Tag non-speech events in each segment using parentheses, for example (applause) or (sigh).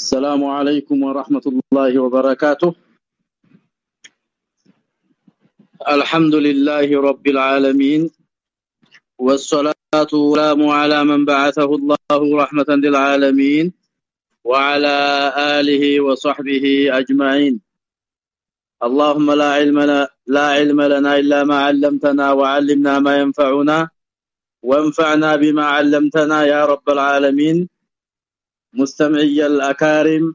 السلام عليكم ورحمة الله وبركاته. الحمد لله رب العالمين والصلاة والسلام على من بعثه الله رحمة للعالمين وعلى آله وصحبه أجمعين. اللهم لا علم لنا لا علم لنا إلا ما علمتنا وعلمنا ما ينفعنا وانفعنا بما علمتنا يا رب العالمين. مستمعي الأكارم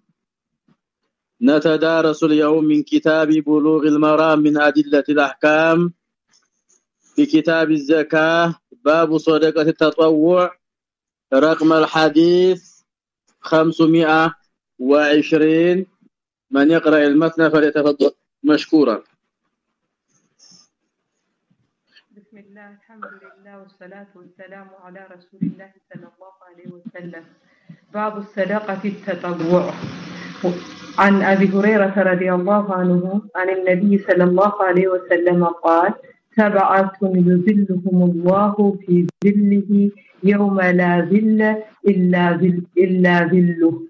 نتدارس اليوم من كتاب بلوغ المرام من أدلة الأحكام. في كتاب الزكاة باب صدقة التطوع رقم الحديث 520 من يقرأ المثنى فليتفضل. مشكورا. بسم الله الحمد لله والصلاة والسلام على رسول الله صلى الله عليه وسلم. باب الصدقة التطوع. عن أبي هريرة رضي الله عنه عن النبي صلى الله عليه وسلم قال سبعة يذلهم الله في ذله يوم لا ذل إلا إلا ذله.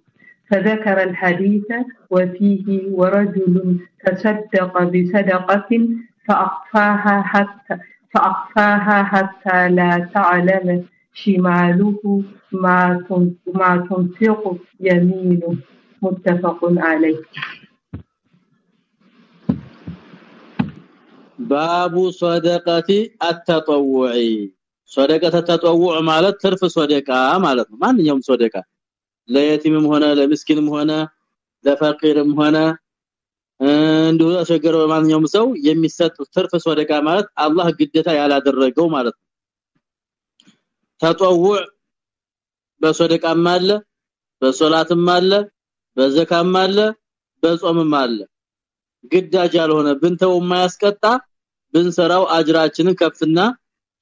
فذكر الحديث وفيه ورجل تصدق بصدقة فأخفاها حتى فأخفاها حتى لا تعلم شماله ما ما تنفق يمينه متفق عليه باب صدقه التطوع صدقه التطوع ማለት ትርፍ ሶደቃ ማለት ነው ማንኛውም ሶደቃ ለየቲምም ሆነ ለምስኪንም ሆነ ለፈቂርም ሆነ እንዲሁ አሸገረው ማንኛውም ሰው የሚሰጥ ትርፍ ሶደቃ ማለት አላህ ግዴታ ያላደረገው ማለት ነው ተጠውዕ በሶደቃም አለ በሶላትም አለ በዘካም አለ በጾምም አለ ግዳጅ ያልሆነ ብንተው የማያስቀጣ ብንሰራው አጅራችንን ከፍና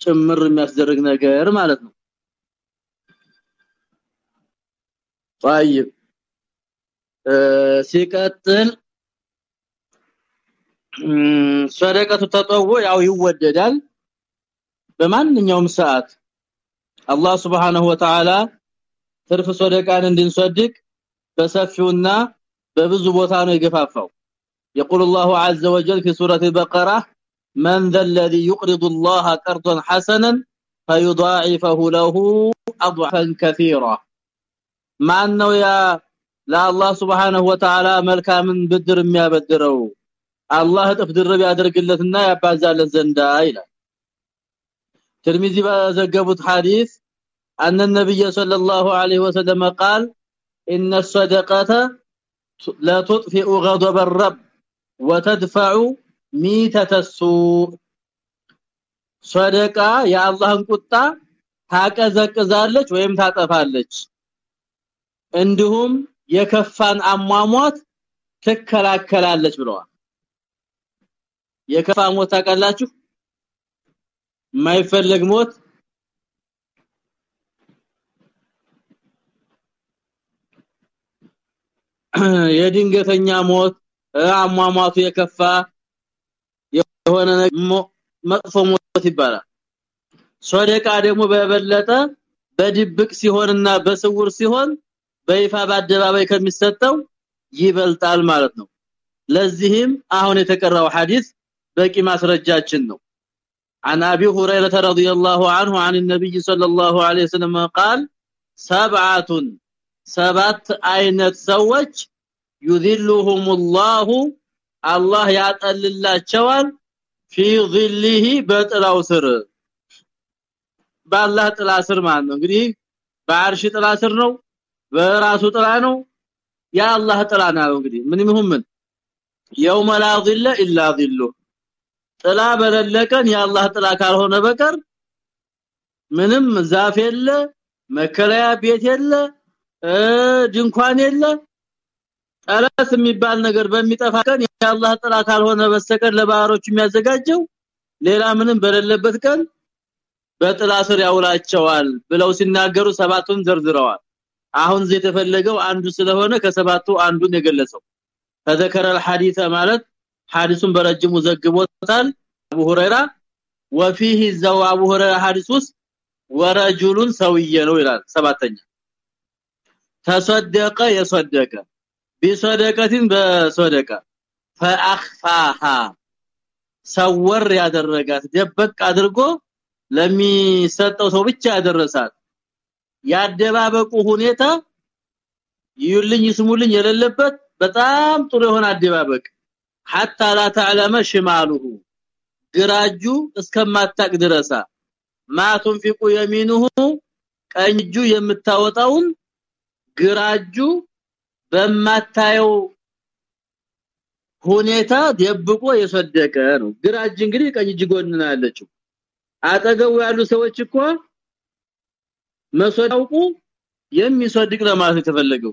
ጭምር የሚያስደርግ ነገር ማለት ነው طيب ሲቀጥል ሰደቀቱ ተጠው ያው ይወደዳል በማንኛውም ሰዓት አላህ Subhanahu Wa Ta'ala ትርፍ ሰደቃን እንድንሰድቅ በሰፊውና በብዙ ቦታ ነው የገፋፋው يقول الله عز وجل في سورة البقرة من ذا الذي يقرض الله قرضا حسنا فيضاعفه له اضعافا كثيرا ማን ነው ያ ለአላህ Subhanahu Wa Ta'ala መልካምን ብድር የሚያበድረው አላህ እጥፍ ድርብ ያደርግለትና ያባዛለት ዘንዳ ይላል ترمذي بزغبت حديث ان النبي صلى الله عليه وسلم قال ان الصدقه لا تطفئ غضب الرب وتدفع ميتة السوء صدقه يا الله ቁጣ ታቀዘቅዛለች ወይም ታጠፋለች እንዲሁም የከፋን አሟሟት ትከላከላለች ብለዋል የከፋ ሞት ታውቃላችሁ የማይፈልግ ሞት (clears throat) የድንገተኛ ሞት አሟሟቱ የከፋ የሆነ መጥፎ ሞት ይባላል። ሶደቃ ደግሞ በበለጠ በድብቅ ሲሆንና በስውር ሲሆን በይፋ በአደባባይ ከሚሰጠው ይበልጣል ማለት ነው። ለዚህም አሁን የተቀራው ሐዲስ በቂ ማስረጃችን ነው عن ابي هريره رضي الله عنه عن النبي صلى الله عليه وسلم قال سبعه سبعه አይነት ሰዎች يذلهم الله الله ያጠልላቸዋል في ظله በጥላው ስር ባላህ ጥላ ስር ማለት ነው እንግዲህ በአርሽ ጥላ ስር ነው በራሱ ጥላ ነው ያ አላህ ጥላ ነው እንግዲህ ምን ይሁን ምን يوم لا ظل الا ظله ጥላ በለለቀን የአላህ ጥላ ካልሆነ በቀር ምንም ዛፍ የለ መከለያ ቤት የለ ድንኳን የለ። ጠላት የሚባል ነገር በሚጠፋ ቀን ጥላ ካልሆነ በስተቀር ለባህሮች የሚያዘጋጀው ሌላ ምንም በሌለበት ቀን በጥላ ስር ያውላቸዋል ብለው ሲናገሩ ሰባቱን ዘርዝረዋል። አሁን የተፈለገው አንዱ ስለሆነ ከሰባቱ አንዱን የገለጸው። ተዘከረ الحديث ማለት ሐዲሱን በረጅሙ ዘግቦታል አቡ ሁረይራ وفيه ዘው አቡ ሁረይራ ሐዲስ ውስጥ ወረጁሉን ሰውዬ ነው ይላል ሰባተኛ تصدق يصدق بصدقه بصدقه فاخفاها ሰወር ያደረጋት ደበቅ አድርጎ ለሚሰጠው ሰው ብቻ ያደረሳት ያደባበቁ ሁኔታ ይልኝ ስሙልኝ የሌለበት በጣም ጥሩ የሆነ አደባበቅ حتى لا تعلم شماله ግራጁ እስከማታቅ ድረሳ ما تنفق يمينه ቀኝጁ የምታወጣውን ግራጁ በማታየው ሁኔታ ደብቆ የሰደቀ ነው ግራጅ እንግዲህ ቀኝ እጅ ጎን ነው ያለችው አጠገቡ ያሉ ሰዎች እኮ መስዋዕቱ የሚሰድቅ ለማለት የተፈለገው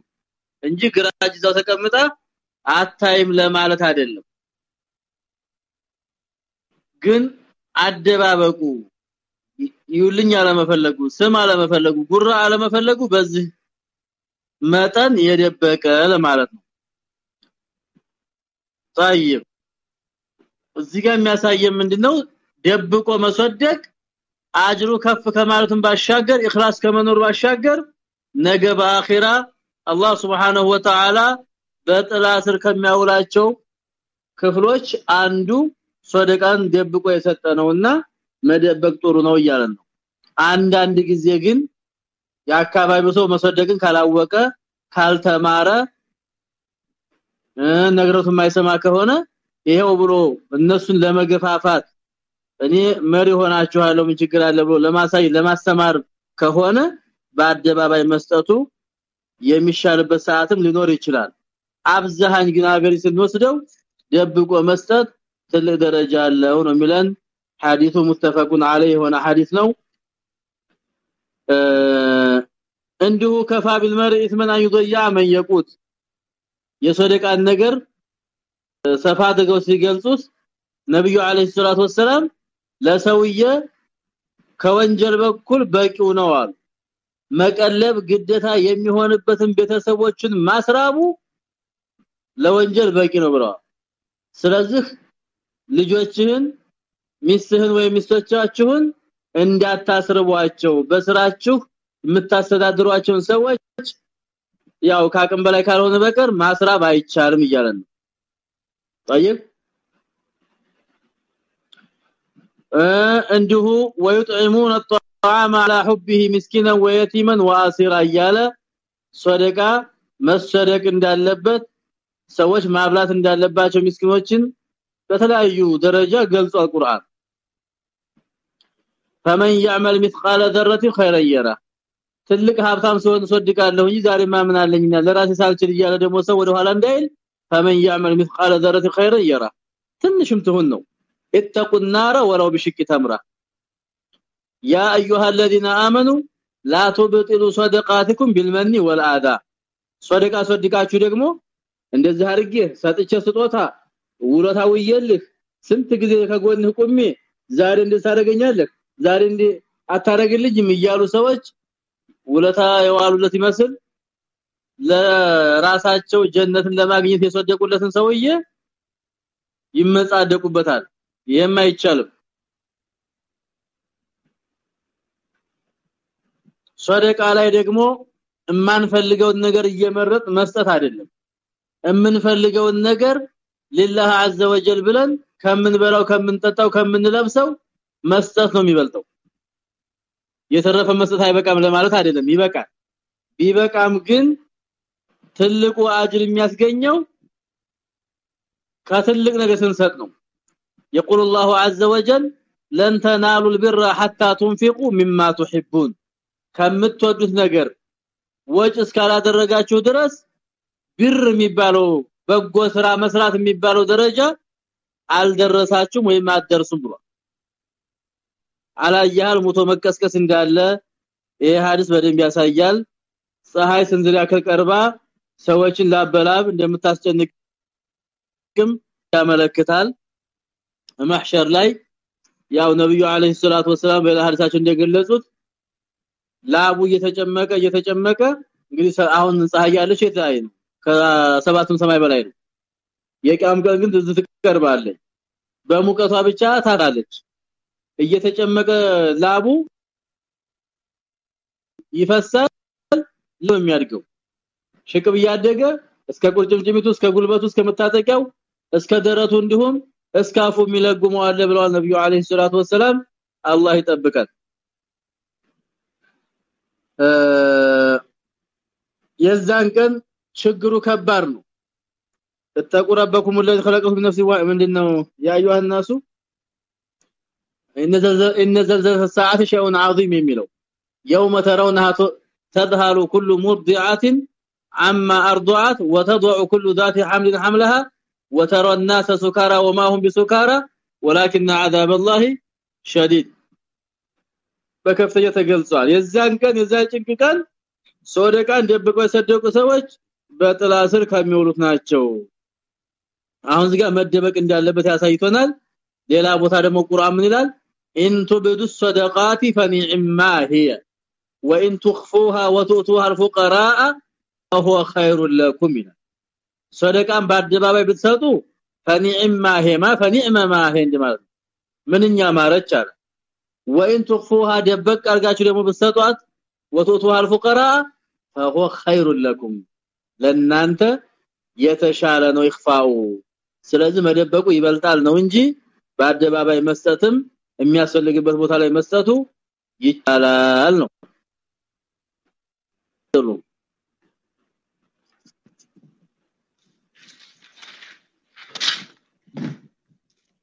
እንጂ ግራጅ እዛው ተቀምጣ አታይም ለማለት አይደለም ግን አደባበቁ ይውልኝ አለመፈለጉ ስም አለመፈለጉ ጉራ አለመፈለጉ በዚህ መጠን የደበቀ ለማለት ነው طيب እዚህ ጋር የሚያሳየን ምንድነው ደብቆ መስወደቅ አጅሩ ከፍ ከማለቱን ባሻገር ኢኽላስ ከመኖር ባሻገር ነገ በአኺራ አላህ Subhanahu Wa Ta'ala በጥላ ስር ከሚያውላቸው ክፍሎች አንዱ ሶደቃን ደብቆ የሰጠ ነውና መደበቅ ጥሩ ነው እያለን ነው። አንዳንድ ጊዜ ግን የአካባቢው ሰው መስወደቅን ካላወቀ ካልተማረ ነገረቱ የማይሰማ ከሆነ ይሄው ብሎ እነሱን ለመገፋፋት እኔ መሪ ሆናችኋለሁ ምን ችግር አለ ብሎ ለማሳይ ለማስተማር ከሆነ በአደባባይ መስጠቱ የሚሻልበት ሰዓትም ሊኖር ይችላል አብዛሃኝ ግን ሀገር ስንወስደው ደብቆ መስጠት ትልቅ ደረጃ አለው ነው የሚለን። ሐዲሱ ሙተፈቁን አለይ ሆነ ሐዲስ ነው። እንዲሁ ከፋ ቢልመር ኢስመን አይዶያ መን የቁት። የሰደቃን ነገር ሰፋ አድርገው ሲገልጹት ነብዩ አለይሂ ሰላቱ ወሰለም ለሰውየ ከወንጀል በኩል በቂው ነው አሉ መቀለብ ግዴታ የሚሆንበትን ቤተሰቦችን ማስራቡ ለወንጀል በቂ ነው ብለዋል ስለዚህ ልጆችህን ሚስትህን ወይ ሚስቶቻችሁን እንዳታስርቧቸው በስራችሁ የምታስተዳድሯቸውን ሰዎች ያው ካቅም በላይ ካልሆነ በቀር ማስራብ አይቻልም እያለን ነው طيب እንዲሁ ويطعمون الطعام على حبه مسكينا ويتيما واسيرا እያለ ሶደቃ መሰደቅ እንዳለበት ሰዎች ማብላት እንዳለባቸው ምስኪኖችን በተለያዩ ደረጃ ገልጿል ቁርአን فمن يعمل مثقال ذره خيرا يره ትልቅ ሀብታም ሲሆን ሶድቃለሁ እንጂ ዛሬ ማምን አለኝና ለራሴ ሳልችል እያለ ደግሞ ሰው ወደ ኋላ እንዳይል فمن يعمل مثقال ذره خيرا يره ትንሽም ትሁን ነው اتقوا النار ولو بشق تمره يا ايها الذين امنوا لا تبطلوا صدقاتكم بالمن والاذى ሶደቃ ሶድቃችሁ ደግሞ እንደዚህ አርጌ ሰጥቼ ስጦታ ውለታ ውየልህ ስንት ጊዜ ከጎንህ ቁሜ ዛሬ እንደሳረገኛለህ ዛሬ እንደ አታረግልኝም እያሉ ሰዎች ውለታ የዋሉለት ይመስል ለራሳቸው ጀነትን ለማግኘት የሰደቁለትን ሰውዬ ይመጻደቁበታል። የማይቻልም ሶደቃ ላይ ደግሞ የማንፈልገውን ነገር እየመረጥ መስጠት አይደለም የምንፈልገውን ነገር ለላህ አዘ ወጀል ብለን ከምንበላው ከምንጠጣው ከምንለብሰው መስጠት ነው የሚበልጠው የተረፈ መስጠት አይበቃም ለማለት አይደለም ይበቃል ቢበቃም ግን ትልቁ አጅር የሚያስገኘው ከትልቅ ነገር ስንሰጥ ነው يقول الله عز وجل لن تنالوا البر حتى تنفقوا مما تحبون ከምትወዱት ነገር ወጭ እስካላደረጋችሁ ድረስ ብር የሚባለው በጎ ስራ መስራት የሚባለው ደረጃ አልደረሳችሁም ወይም አትደርሱም ብሏል። አላያል ሙቶ መቀስቀስ እንዳለ ይሄ ሐዲስ በደንብ ያሳያል። ፀሐይ ስንዝር ያክል ቀርባ ሰዎችን ላበላብ እንደምታስጨንቅም ያመለክታል። ማህሸር ላይ ያው ነብዩ አለይሂ ሰላቱ ወሰለም በሐዲሳቸው እንደገለጹት ላቡ እየተጨመቀ እየተጨመቀ እንግዲህ አሁን ፀሐይ ያለች የታይ ነው ከሰባቱም ሰማይ በላይ ነው። የቂያም ቀን ግን ትዝ በሙቀቷ ብቻ ታራለች እየተጨመቀ ላቡ ይፈሳል። ነው የሚያድገው? ሽቅብ እያደገ እስከ ቁርጭምጭሚቱ እስከ ጉልበቱ እስከ መታጠቂያው እስከ ደረቱ እንዲሁም እስከ አፉ የሚለጉመው አለ ብለዋል ነብዩ አለይሂ ሰላቱ ወሰለም አላህ ይጠብቃል የዛን ቀን ችግሩ ከባድ ነው ተጠቁረበኩም الذي خلقكم من نفس واحده ምንድነው ያ አዩሃ الناس ان زلزله الساعه شيء عظيم የሚለው يوم ترونها تذهل كل مرضعه عما ارضعت وتضع كل ذات حمل حملها وترى الناس سكارى وما هم بسكارى ولكن عذاب الله شديد በከፍተኛ ተገልጿል የዛን ቀን የዛ ጭንቅ ቀን ሶደቃን ደብቀው የሰደቁ ሰዎች በጥላ ስር ከሚውሉት ናቸው አሁን እዚህ ጋር መደበቅ እንዳለበት ያሳይቶናል ሌላ ቦታ ደግሞ ቁርአን ምን ይላል ኢን ቱብዱ الصدقات فنعما هي وان تخفوها وتؤتوها الفقراء فهو خير لكم صدقان በአደባባይ ብትሰጡ فنعما هي ما فنعما ما هي እንደማለት ምንኛ ማረች አለ وان تخفوها ደበቅ አርጋችሁ ደግሞ ብትሰጧት وتؤتوها الفقراء فهو خير لكم ለናንተ የተሻለ ነው ይخفاው ስለዚህ መደበቁ ይበልጣል ነው እንጂ በአደባባይ መስጠትም የሚያስፈልግበት ቦታ ላይ መስጠቱ ይቻላል ነው።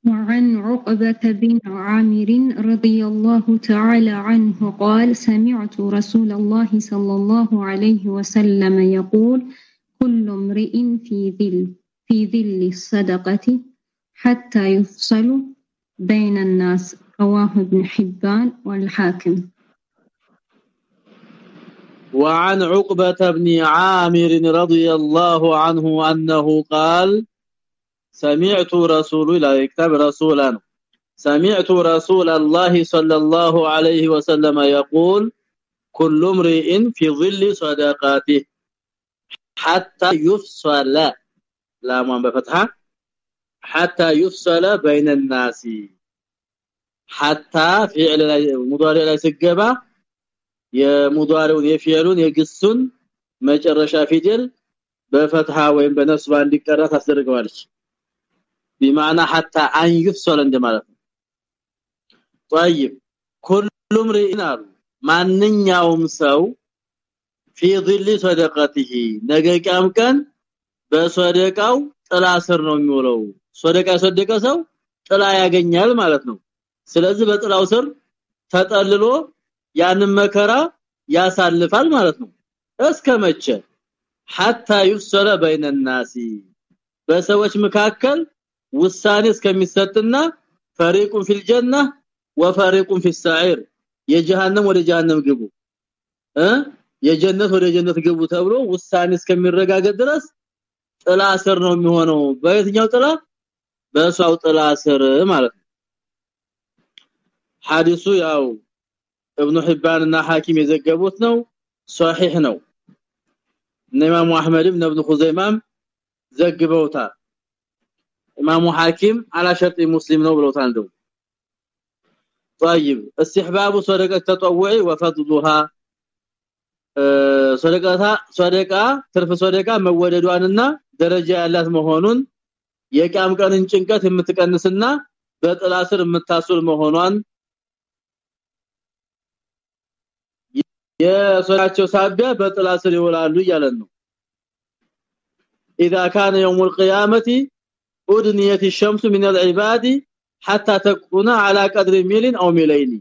وعن عقبة بن عامر رضي الله تعالى عنه قال سمعت رسول الله صلى الله عليه وسلم يقول كل امرئ في ذل في ذل الصدقة حتى يفصل بين الناس. رواه ابن حبان والحاكم. وعن عقبة بن عامر رضي الله عنه أنه قال سمعت رسول الله كتاب رسولا. سمعت رسول الله صلى الله عليه وسلم يقول كل امرئ في ظل صدقاته حتى يفصل لا ما بفتحه حتى يفصل بين الناس حتى فعل مضارع ላይ ሲገባ የሙዳሪውን የፊዕሉን የግሱን መጨረሻ ፊደል በፈትሃ ወይም በነስባ እንዲቀራ ታስደርገዋለች بمعنى حتى ان يفصل እንደማለት ነው طيب كل امرئ ማንኛውም ሰው في ظل صدقته ነገ ቂያም ቀን በሰደቃው ጥላ ስር ነው የሚውለው ሰደቃ ሰደቀ ሰው ጥላ ያገኛል ማለት ነው ስለዚህ በጥላው ስር ተጠልሎ ያንን መከራ ያሳልፋል ማለት ነው እስከመቼ حتى يفصل بين الناس በሰዎች መካከል ውሳኔ እስከሚሰጥና ፈሪቁን ፊል ጀና ወፈሪቁን ፊል ሰዒር የጀሃነም ወደ ጀሃነም ግቡ እ የጀነት ወደ ጀነት ግቡ ተብሎ ውሳኔ እስከሚረጋገጥ ድረስ ጥላ ስር ነው የሚሆነው በየትኛው ጥላ በሷው ጥላ ስር ማለት ነው ሐዲሱ ያው ابن حبان እና ሐኪም የዘገቡት ነው ሷሂህ ነው ኢማሙ አህመድ ኢብኑ ابن ኹዘይማም ዘግበውታል ኢማሙ ሐኪም على شرط مسلم ነው ብለውታል እንደው طيب استحباب صدقه التطوع وفضلها ሰደቃታ ሰደቃ ትርፍ ሰደቃ መወደዷንና ደረጃ ያላት መሆኑን የቂያም ቀንን ጭንቀት የምትቀንስና በጥላ ስር የምታሱል መሆኗን የሰላቸው ሳቢያ በጥላ ስር ይውላሉ እያለን ነው اذا كان يوم القيامه ادنيت الشمس من العباد حتى تكون على قدر ميل او ميلين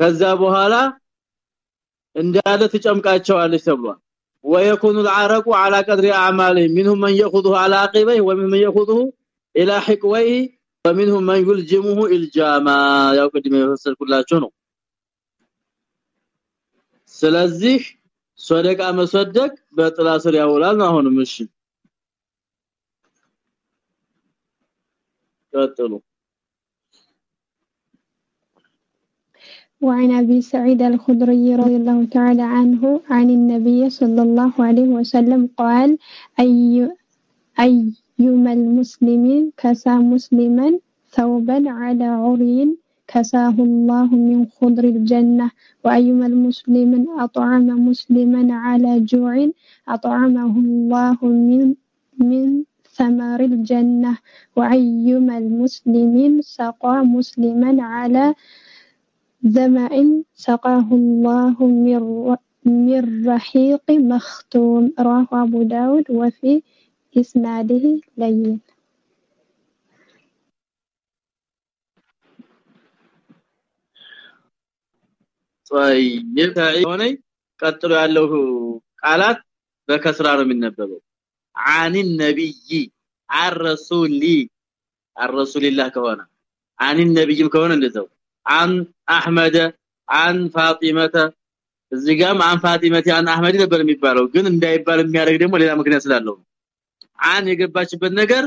ከዛ በኋላ እንዳለ ትጨምቃቸዋለች ተብሏል ويكون العرق على قدر اعماله منهم من ياخذه على عقبيه ومنهم من ياخذه الى حقويه ومنهم من يلجمه الجاما ያው ቅድም የፈሰልኩላችሁ ነው ስለዚህ ሶደቃ መሰደቅ በጥላ ስር ያውላል አሁንም እሺ ቀጥሉ وعن أبي سعيد الخدري رضي الله تعالى عنه عن النبي صلى الله عليه وسلم قال أي أيما المسلمين كسى مسلما ثوبا على عري كساه الله من خضر الجنة وأيما المسلم أطعم مسلما على جوع أطعمه الله من من ثمر الجنة وأيما المسلم سقى مسلما على ظمأ سقاه الله من من رحيق مختوم رواه أبو داود وفي إسناده لين طيب ሆነ ቀጥሎ ያለው ቃላት በከስራ ነው የሚነበበው عن النبي عن رسولي عن رسول الله ከሆነ عن النبي ከሆነ እንደዛው عن احمد عن فاطمه እዚህ ጋርም عن فاطمه عن احمد ነበር የሚባለው ግን እንዳይባል የሚያደርግ ደግሞ ሌላ ምክንያት ስላለው عن የገባችበት ነገር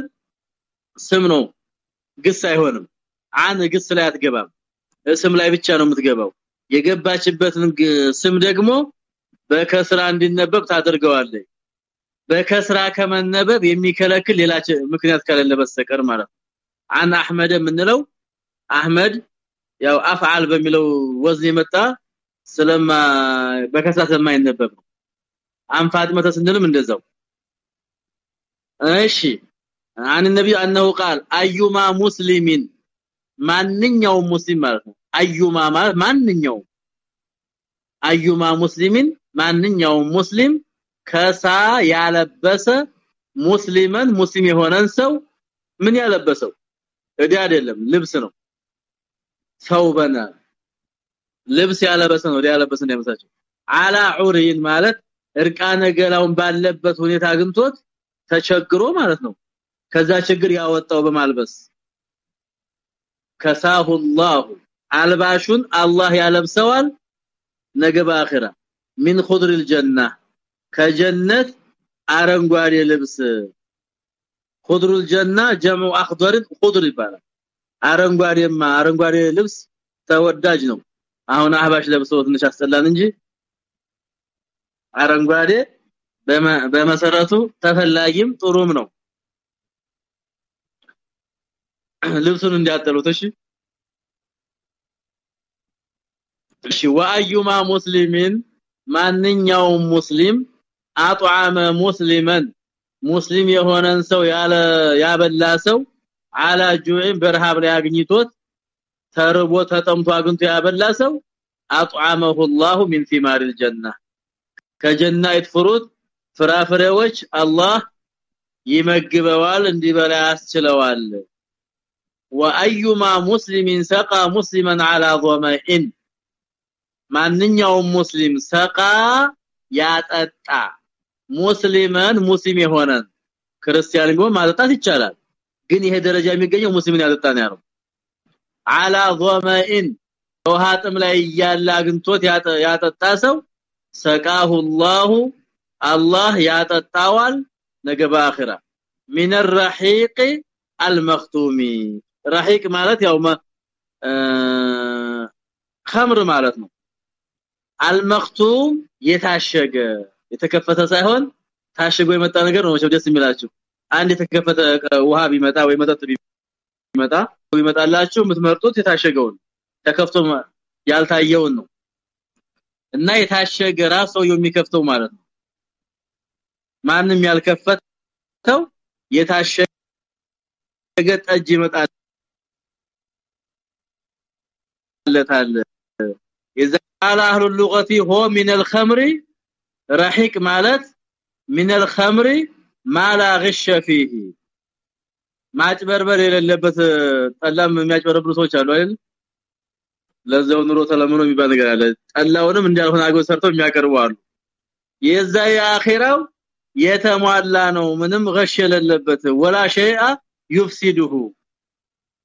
ስም ነው ግስ አይሆንም عن ግስ ላይ አትገባም ስም ላይ ብቻ ነው የምትገባው የገባችበትን ስም ደግሞ በከስራ እንዲነበብ ታደርገዋለች በከስራ ከመነበብ የሚከለክል ሌላ ምክንያት ከሌለ በስተቀር ማለት አን አህመድ የምንለው አህመድ ያው አፍዓል በሚለው ወዝን የመጣ ስለማ በከስራ ስለማይነበብ ነው አን ፋጢማ ተስንልም እንደዛው እሺ አን ነብዩ انه قال ايما مسلمين ማንኛውም ሙስሊም ማለት ነው አዩማ ማለት ማንኛውም አዩማ ሙስሊሚን ማንኛውም ሙስሊም ከሳ ያለበሰ ሙስሊመን ሙስሊም የሆነን ሰው ምን ያለበሰው እዲ አይደለም ልብስ ነው ሰውበና ልብስ ያለበሰ ነው ያለበሰ ነው ያመሳቸው አላ ዑሪን ማለት እርቃነ ገላውን ባለበት ሁኔታ አግንቶት ተቸግሮ ማለት ነው ከዛ ችግር ያወጣው በማልበስ ከሳሁ الله አልባሹን አላህ ያለብሰዋል ነገ በአኺራ من خضر الجنه ከጀነት አረንጓዴ ልብስ خضر الجنه جمع اخضر خضر ይባላል አረንጓዴማ አረንጓዴ ልብስ ተወዳጅ ነው። አሁን አህባሽ ለብሰው ትንሽ አስጠላን እንጂ አረንጓዴ በመሰረቱ ተፈላጊም ጥሩም ነው። ልብሱን እንዲያጠሉት እሺ። እሺ ወአዩማ ሙስሊሚን ማንኛውም ሙስሊም አጥዓመ ሙስሊመን ሙስሊም የሆነን ሰው ያለ ያበላ ሰው አላ ጁዕን በረሃብ ላይ አግኝቶት ተርቦ ተጠምቶ አግኝቶ ያበላ ሰው አጥዓመሁ الله من ثمار الجنه ከጀና ፍሩት ፍራፍሬዎች አላህ ይመግበዋል እንዲበላ ያስችለዋል وايما مسلم سقى مسلما على ظمئ ማንኛውም ሙስሊም ሰቃ ያጠጣ ሙስሊማን ሙስሊም የሆነን ክርስቲያን ቢሆን ማጠጣት ይቻላል ግን ይሄ ደረጃ የሚገኘው ሙስሊምን ያጠጣ ነው ያለው። አላ ظمئን ውሃጥም ላይ ያለ አግንቶት ያጠጣ ሰው ሰቃሁ الله አላህ ያጠጣዋል ነገ በአኺራ። من الرحيق المختوم رحيق ማለት ያው خمر ማለት ነው። المختوم የታሸገ የተከፈተ ሳይሆን ታሽጎ የመጣ ነገር ነው። ደስ የሚላችሁ። አንድ የተከፈተ ውሃ ቢመጣ ወይ መጠጥ ቢመጣ ቢመጣላችሁ የምትመርጡት የታሸገውን ተከፍቶ ያልታየውን ነው እና የታሸገ ራሱ የሚከፍተው ማለት ነው ማንም ያልከፈተው የታሸገ ጠጅ ይመጣል ለታለ قال اهل اللغه هو من الخمر رحيق ማለት من الخمر ማላ غش فيه ማጭበርበር የሌለበት ጠላም የሚያጭበረብሩ ሰዎች አሉ አይደል? ለዛው ኑሮ ተለምኖ የሚባል ነገር አለ። ጠላውንም እንዳልሆነ አገው ሰርተው የሚያቀርቡ አሉ። የዛ የአኺራው የተሟላ ነው። ምንም غش የሌለበት ወላ ሸይአ ይፍሲዱሁ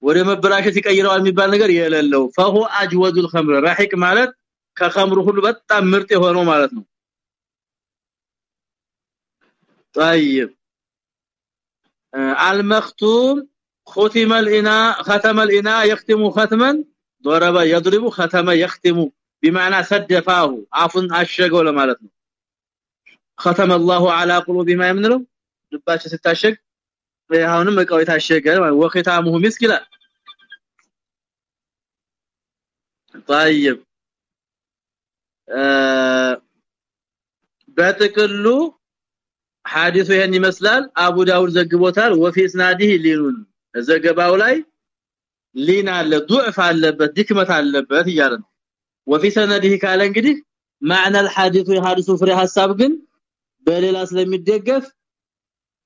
ወደ መበላሸት ይቀይረዋል የሚባል ነገር የሌለው። فهو اجود الخمر رحيق ማለት ከخمر ሁሉ በጣም ምርጥ የሆነው ማለት ነው። طيب. آه، المختوم ختم الإناء ختم الإناء يختم ختما؟ ضرب يضرب ختم يختم. بمعنى سد فاه عفوا اشغو ولا معناته ختم الله على قلوبهم يمنلو ልባቸው ሲታሸግ አሁንም እቃው የታሸገ ወከታሙሁ مسكلا. طيب. آه، በጥቅሉ ሐዲሱ ይሄን ይመስላል አቡ ዳውድ ዘግቦታል ወፊ እስናዲህ ሊኑን ዘገባው ላይ ሊን አለ ዱዕፍ አለበት ድክመት አለበት እያለ ነው ወፊ ሰነዲህ ካለ እንግዲህ معنى الحديث የሐዲሱ ፍሬ ሐሳብ ግን በሌላ ስለሚደገፍ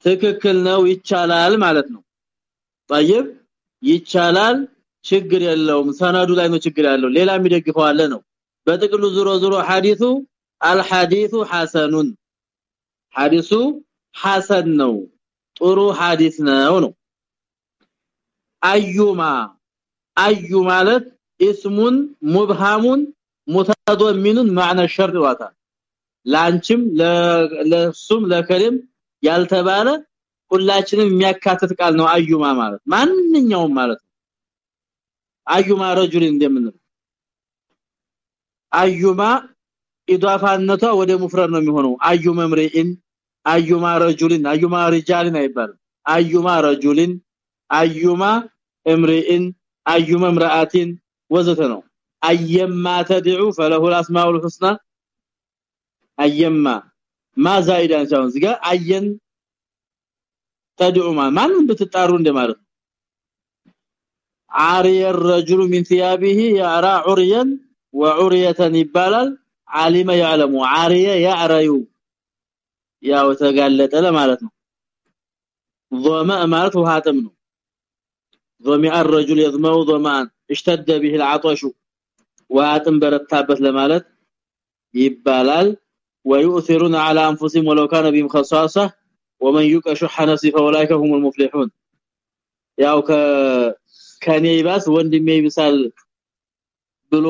ትክክል ነው ይቻላል ማለት ነው طيب ይቻላል ችግር የለውም ሰነዱ ላይ ነው ችግር ያለው ሌላ የሚደግፈው አለ ነው በጥቅሉ ዙሮ ዙሮ ሐዲሱ الحديث حسن ሐዲሱ ሐሰን ነው ጥሩ ሐዲስ ነው ነው። አዩማ አዩ ማለት እስሙን ሙብሃሙን ሙተዶሚኑን ማዕና ሸር ዋታ ላንቺም ለሱም ለከሪም ያልተባለ ሁላችንም የሚያካትት ቃል ነው አዩማ ማለት። ማንኛውም ማለት ነው። አዩማ ረጁል እንደምንል አዩማ ኢዳፋነቷ ወደ ሙፍረድ ነው የሚሆነው። አዩማ ምሪኢን አዩማ ረጁልን አዩማ ሪጃልን አይባል አዩማ ረጁልን አዩማ امرئን አዩማ امرአትን ወዘተ ነው። አየማ ተድዑ فله الاسماء الحسنى አየማ ማ زائدን ሳይሆን እዚህ ጋር አየን ተድዑማ ማንን ብትጣሩ እንደማለት عاري الرجل من ثيابه يرى عريا وعريه يبالال علم يعلم عاريه يعري ያው ተጋለጠ ለማለት ነው ظمأ ማለት ውሃ ጥም ነው ظمأ الرجل يظمأ ظمأ اشتد به العطش ዋጥም በረታበት ለማለት ይባላል ويؤثرون على انفسهم ولو كان بهم خصاصه ومن يوق شح نفسه فاولئك هم المفلحون ያው ከኔ ይባስ ወንድሜ ይብሳል ብሎ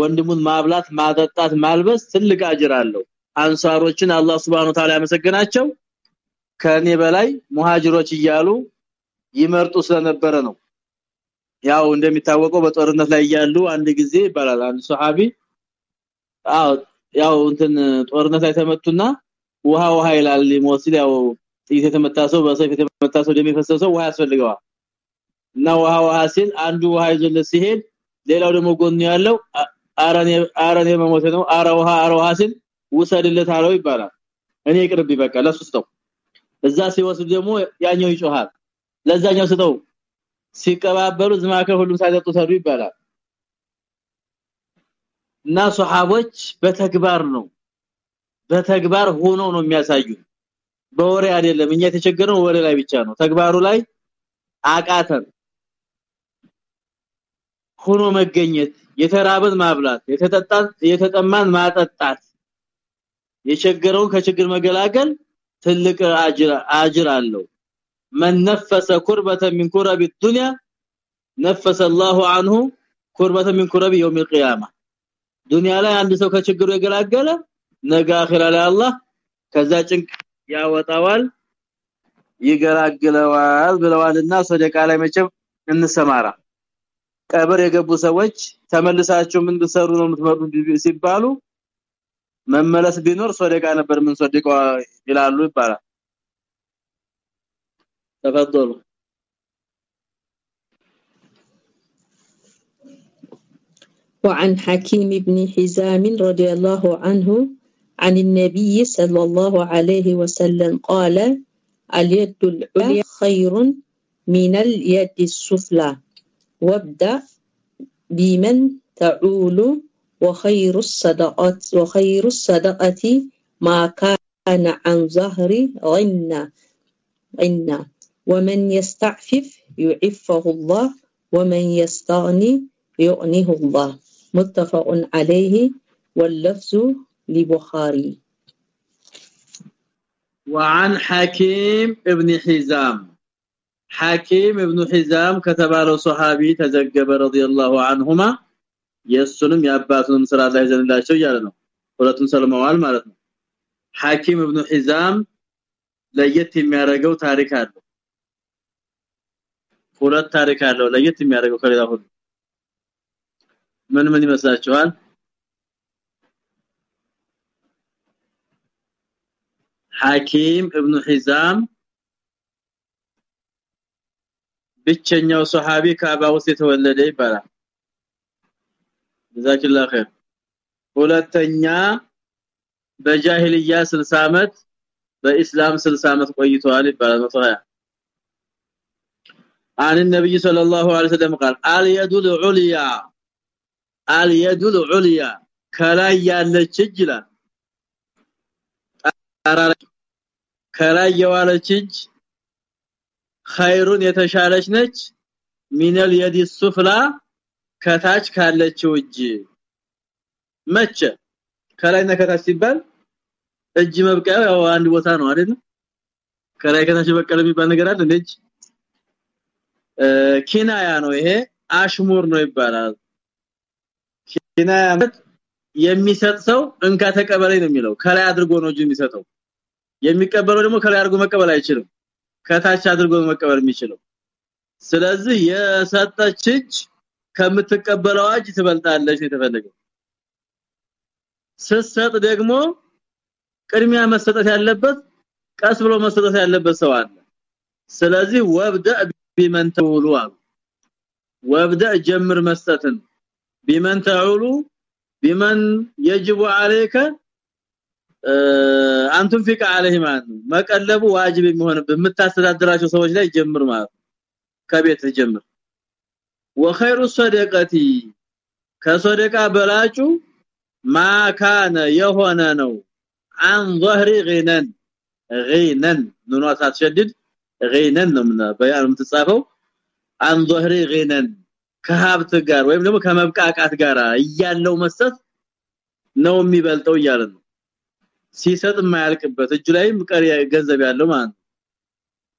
ወንድሙን ማብላት ማጠጣት ማልበስ ትልቅ አጅር አለው አንሳሮችን አላህ Subhanahu Ta'ala ያመሰግናቸው ከኔ በላይ ሙሃጅሮች እያሉ ይመርጡ ስለነበረ ነው። ያው እንደሚታወቀው በጦርነት ላይ ያሉ አንድ ጊዜ ይባላል አንድ ሱሐቢ አው ያው እንትን ጦርነት ላይ ተመቱና ውሃ ውሃ ይላል ሊሞሲል ያው ጥይት የተመታ በሰይፍ የተመታ ሰው ውሃ ያስፈልገዋል። እና ውሃ ውሃ ሲል አንዱ ውሃ ይዞለት ሲሄድ ሌላው ደግሞ ጎን ያለው አረኔ አረኔ መሞት ነው። አረ ውሃ አረ ውሃ ሲል ውሰድለት አለው ይባላል። እኔ ይቅርብ በቃ ለሱ ስጠው። እዛ ሲወስድ ደግሞ ያኛው ይጮሃል። ለዛኛው ስጠው። ሲቀባበሉ ዝማከ ሁሉም ሳይጠጡ ሰሩ ይባላል። እና ሱሐቦች በተግባር ነው በተግባር ሆኖ ነው የሚያሳዩ በወሬ አይደለም እኛ የተቸገረው ወሬ ላይ ብቻ ነው። ተግባሩ ላይ አቃተን። ሆኖ መገኘት የተራበን ማብላት የተጠጣን የተጠማን ማጠጣት የቸገረውን ከችግር መገላገል ትልቅ አጅር አጅር አለው من نفس كربة من كرب الدنيا نفس الله عنه كربة من كرب يوم القيامة ዱንያ ላይ አንድ ሰው ከችግሩ የገላገለ ነገ አኺራ ላይ አላህ ከዛ ጭንቅ ያወጣዋል ይገላግለዋል ብለዋልና ሰደቃ ላይ መቼም እንሰማራ ቀብር የገቡ ሰዎች ተመልሳችሁ ምን ብሰሩ ነው የምትመጡት ሲባሉ መመለስ ቢኖር ሰደቃ ነበር ምን ሰደቃ ይላሉ ይባላል تفضلوا وعن حكيم بن حزام رضي الله عنه عن النبي صلى الله عليه وسلم قال اليد العليا خير من اليد السفلى وابدأ بمن تعول وخير الصدقات وخير الصدقة ما كان عن ظهر غنى. غنى. ومن يستعفف يعفه الله ومن يستغني يغنيه الله. متفق عليه واللفظ لبخاري. وعن حكيم ابن حزام. حكيم ابن حزام كتب له صحابي تزجب رضي الله عنهما. የሱንም የአባቱንም ስራ ላይ ዘንላቸው እያለ ነው። ሁለቱም ሰለማዋል ማለት ነው። ሐኪም ኢብኑ ሒዛም ለየት የሚያደርገው ታሪክ አለው። ሁለት ታሪክ አለው ለየት የሚያደርገው ከሌላ ሁሉ። ምን ምን ይመስላችኋል? ሐኪም ኢብኑ ሒዛም ብቸኛው ሱሐቢ ካባ ውስጥ የተወለደ ይባላል ጀዛኪላህ ኸይር ሁለተኛ በጃሂልያ 60 አመት በኢስላም 60 አመት ቆይቷል ይባላል 120 عن النبي صلى الله عليه وسلم قال اليد العليا اليد العليا ከላይ ያለች እጅ ይላል ከላይ የዋለች እጅ ኸይሩን የተሻለች ነች ሚነል የዲ ሱፍላ ከታች ካለችው እጅ መቼ ከላይና ከታች ሲባል እጅ መብቀያ ያው አንድ ቦታ ነው አይደል? ከላይ ከታች በቀለ የሚባል ነገር አለ ልጅ ኪናያ ነው ይሄ። አሽሙር ነው ይባላል። ኪናያ የሚሰጥ ሰው እንካ ተቀበለኝ ነው የሚለው። ከላይ አድርጎ ነው እጅ የሚሰጠው። የሚቀበለው ደግሞ ከላይ አድርጎ መቀበል አይችልም። ከታች አድርጎ መቀበል የሚችለው። ስለዚህ የሰጠች እጅ ከምትቀበለው እጅ ትበልጣለች የተፈለገው ስትሰጥ ደግሞ ቅድሚያ መሰጠት ያለበት ቀስ ብሎ መሰጠት ያለበት ሰው አለ ስለዚህ ወብዳ ቢመን ተውሉ አሉ ወብዳ ጀምር መስጠትን ቢመን ተውሉ ቢመን يجب عليك አንቱም ፊቅ عليه ማለት ነው መቀለቡ ዋጅብ የሚሆንበት የምታስተዳድራቸው ሰዎች ላይ ጀምር ማለት ከቤት ጀምር وخير الصدقه ከሰደቃ በላጩ ማካነ የሆነ ነው عن ظهر غنن غنن ኑኗ ሳትሸድድ غنن ነው በያን የምትጻፈው عن ظهر غنن ከሀብት ጋር ወይም ደግሞ ከመብቃቃት ጋር እያለው መስጠት ነው የሚበልጠው እያለ ነው ሲሰጥ የማያልቅበት እጁ ላይም ቀሪ ገንዘብ ያለው ማለት ነው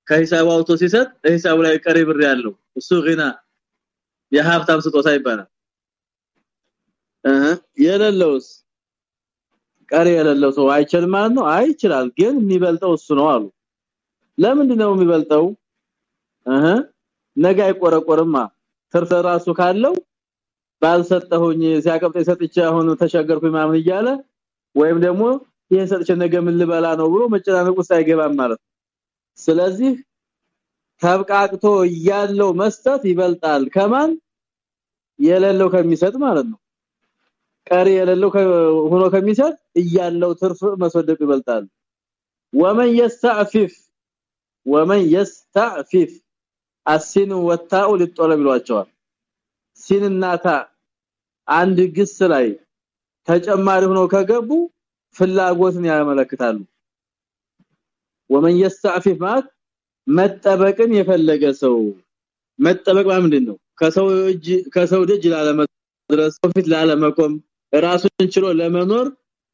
ከሂሳቡ አውቶ ሲሰጥ ሂሳቡ ላይ ቀሪ ብር ያለው እሱ ግና የሀብታም ስጦታ ይባላል። እህ ቀሪ የሌለው ሰው አይችልም ማለት ነው? አይችላል ግን የሚበልጠው እሱ ነው አሉ። ለምንድን ነው የሚበልጠው? እህ ነገ አይቆረቆርማ። ትርፍ ራሱ ካለው ባልሰጠሁኝ ሲያቀብጠኝ ሰጥቼ አሁን ተሸገርኩኝ ማምን እያለ ወይም ደግሞ ይሄ ሰጥቼ ነገ ምን ልበላ ነው ብሎ መጨናነቅ ውስጥ አይገባም ማለት ስለዚህ ተብቃቅቶ ያለው መስጠት ይበልጣል ከማን የሌለው ከሚሰጥ ማለት ነው ቀሪ የሌለው ሆኖ ከሚሰጥ እያለው ትርፍ መስወደቅ ይበልጣል ወመን يستعفف ወመን يستعفف አሲን ወታኡ ሊጦለብ ይሏቸዋል ሲንናታ አንድ ግስ ላይ ተጨማሪ ሆኖ ከገቡ ፍላጎትን ያመለክታሉ ወመን يستعفف ማለት መጠበቅን የፈለገ ሰው መጠበቅ ምንድነው ከሰው እጅ ከሰው ደጅ ላለመድረስ ፊት ላለመቆም ራሱን ችሎ ለመኖር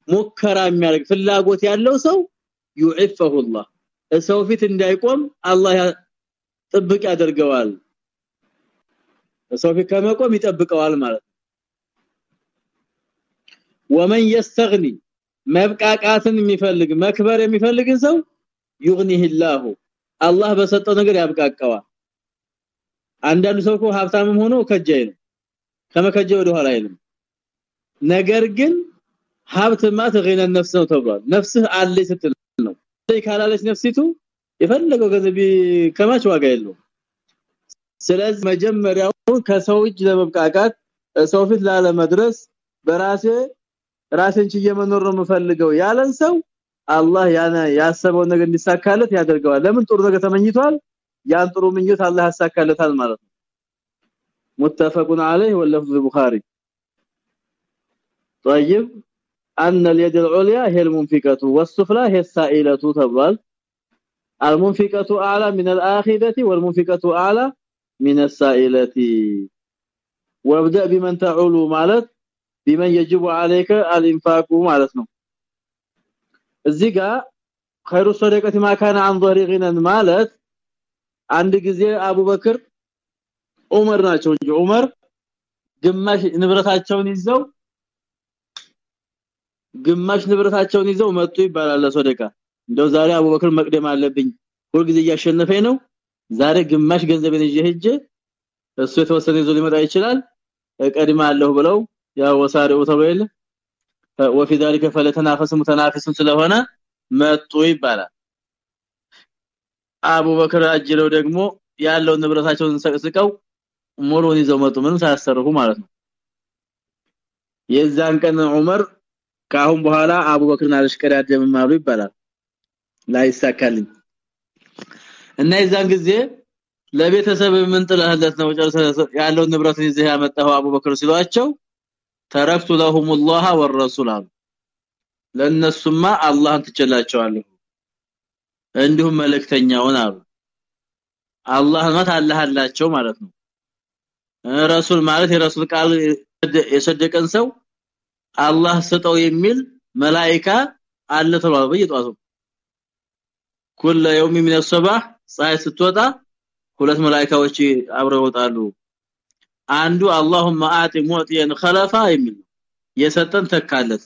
ሙከራ የሚያደርግ ፍላጎት ያለው ሰው يعفه الله ሰው ፊት እንዳይቆም አላህ ጥብቅ ያደርገዋል ሰው ፊት ከመቆም ይጠብቀዋል ማለት ወመን يستغني መብቃቃትን የሚፈልግ መክበር የሚፈልግን ሰው يغنيه الله አላህ በሰጠው ነገር ያብቃቀዋል አንዳንዱ ሰው እኮ ሀብታምም ሆኖ ከጃይ ነው ከመከጀ ወደ ኋላ አይልም። ነገር ግን ሀብትማ ተገኘ ነፍስ ነው ተብሏል። ነፍስህ አለ ስትል ነው። ካላለች ነፍሲቱ የፈለገው ገንዘብ ከማች ዋጋ የለው ስለዚህ መጀመሪያው ከሰው እጅ ለመብቃቃት ሰው ፊት ላለመድረስ በራሴ ራሴን ችዬ መኖር ነው የምፈልገው ያለን ሰው አላህ ያነ ያሰበው ነገር እንዲሳካለት ያደርገዋል ለምን ጥሩ ነገር ተመኝቷል ያን ጥሩ ምኞት አላህ ያሳካለታል ማለት ነው متفق عليه واللفظ البخاري طيب ان اليد العليا هي المنفقه والسفلى هي السائله تبال المنفقه اعلى من الاخذه والمنفقه اعلى من السائله وابدا بمن تعول ማለት بمن يجب عليك الانفاق ማለት ነው እዚህ ጋር خير الصدقه ما كان عن ظهر غنى ማለት አንድ ጊዜ አቡበክር ዑመር ናቸው እንጂ ዑመር ግማሽ ንብረታቸውን ይዘው ግማሽ ንብረታቸውን ይዘው መጡ ይባላል ለሶደቃ እንደው ዛሬ አቡበክር መቅደም አለብኝ ሁልጊዜ እያሸነፈኝ ነው ዛሬ ግማሽ ገንዘቤን ይዤ ሄጄ እሱ የተወሰነ ይዞ ሊመጣ ይችላል እቀድማለሁ ብለው ያው ወሳሪው ተበል وفي ذلك فلتنافس متنافس ስለሆነ መጡ ይባላል አቡበክር አጅለው ደግሞ ያለው ንብረታቸውን ሰቅስቀው ሙሉን ይዘው መጡ ምንም ሳያሰርፉ ማለት ነው የዛን ቀን ዑመር ካሁን በኋላ አቡበክርን አልሽቀዳደምም አሉ ይባላል ላይሳካልኝ እና የዛን ጊዜ ለቤተሰብ ምን ጥለህለት ነው ያለው ንብረት ይዘህ ያመጣው አቡበክር ሲሏቸው ተረክቱ ለሁም الله والرسول ለነሱማ አላህን ትችላቸዋለሁ እንዲሁም መልእክተኛውን አሉ አላህ ማለት አላህ አላቸው ማለት ነው ረሱል ማለት የረሱል ቃል የሰደቀን ሰው አላህ ሰጠው የሚል መላእክት አለ ተባለ በየጧቱ ኩለ يوم من الصباح ፀሐይ ስትወጣ ሁለት መላእክቶች አብረው ይወጣሉ አንዱ اللهم አጢ ሙዕጢን ኸለፋ የሚል የሰጠን ተካለት